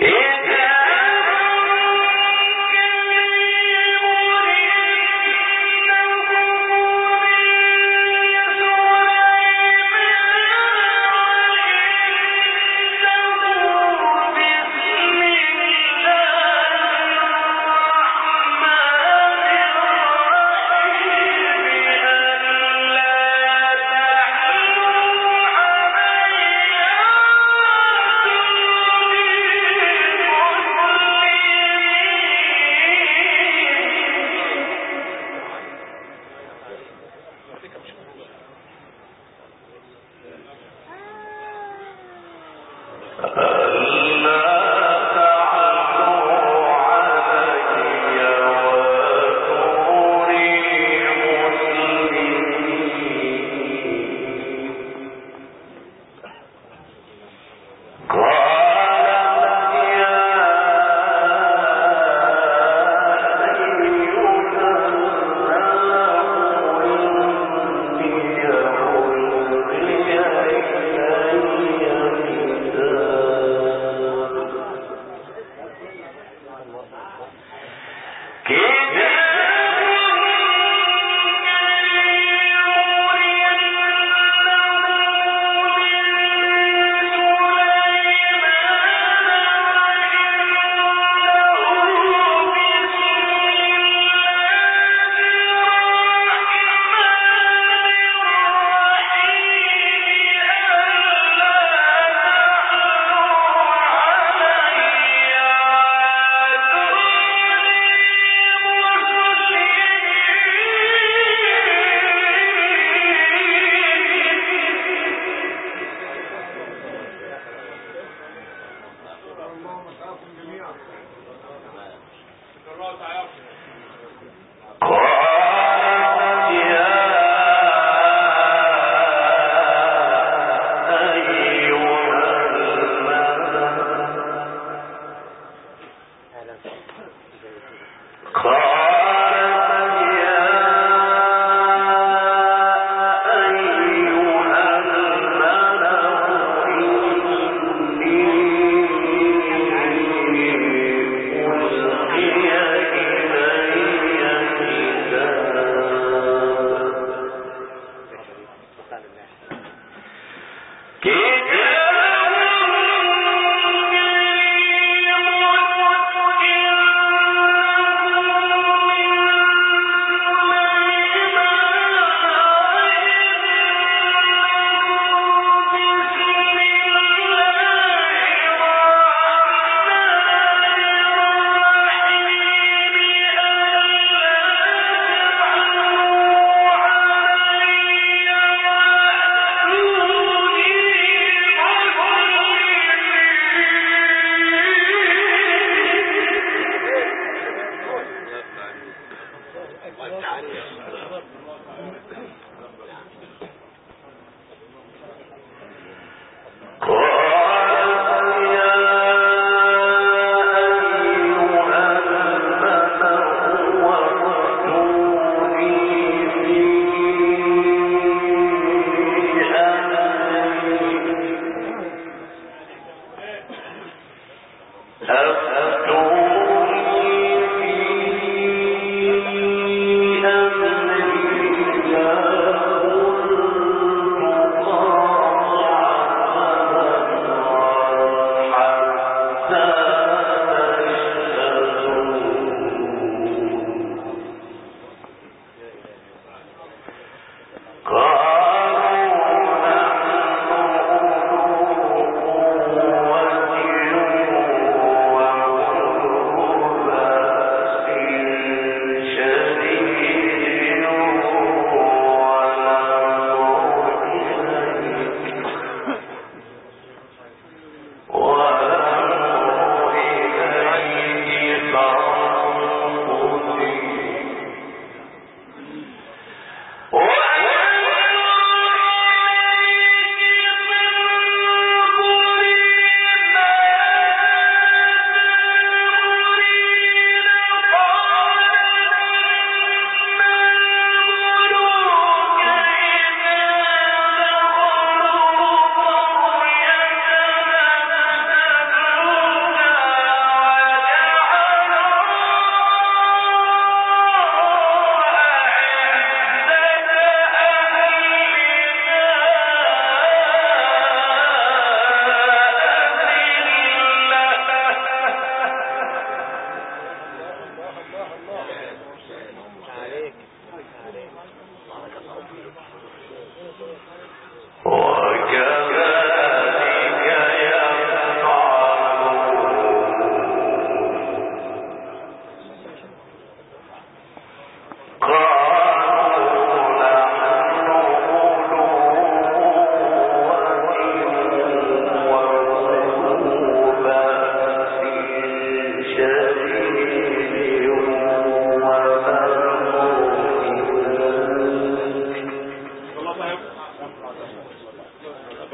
que Claro, claro.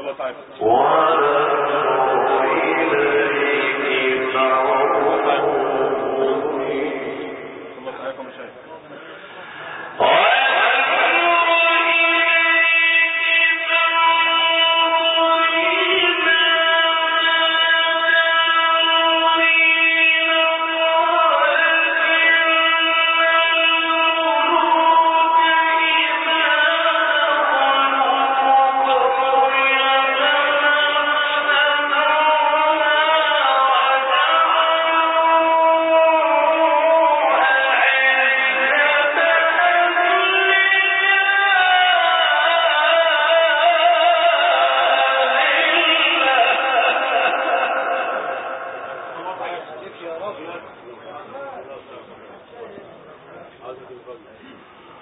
Allah Ta'ala.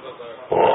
ايوه مش محمود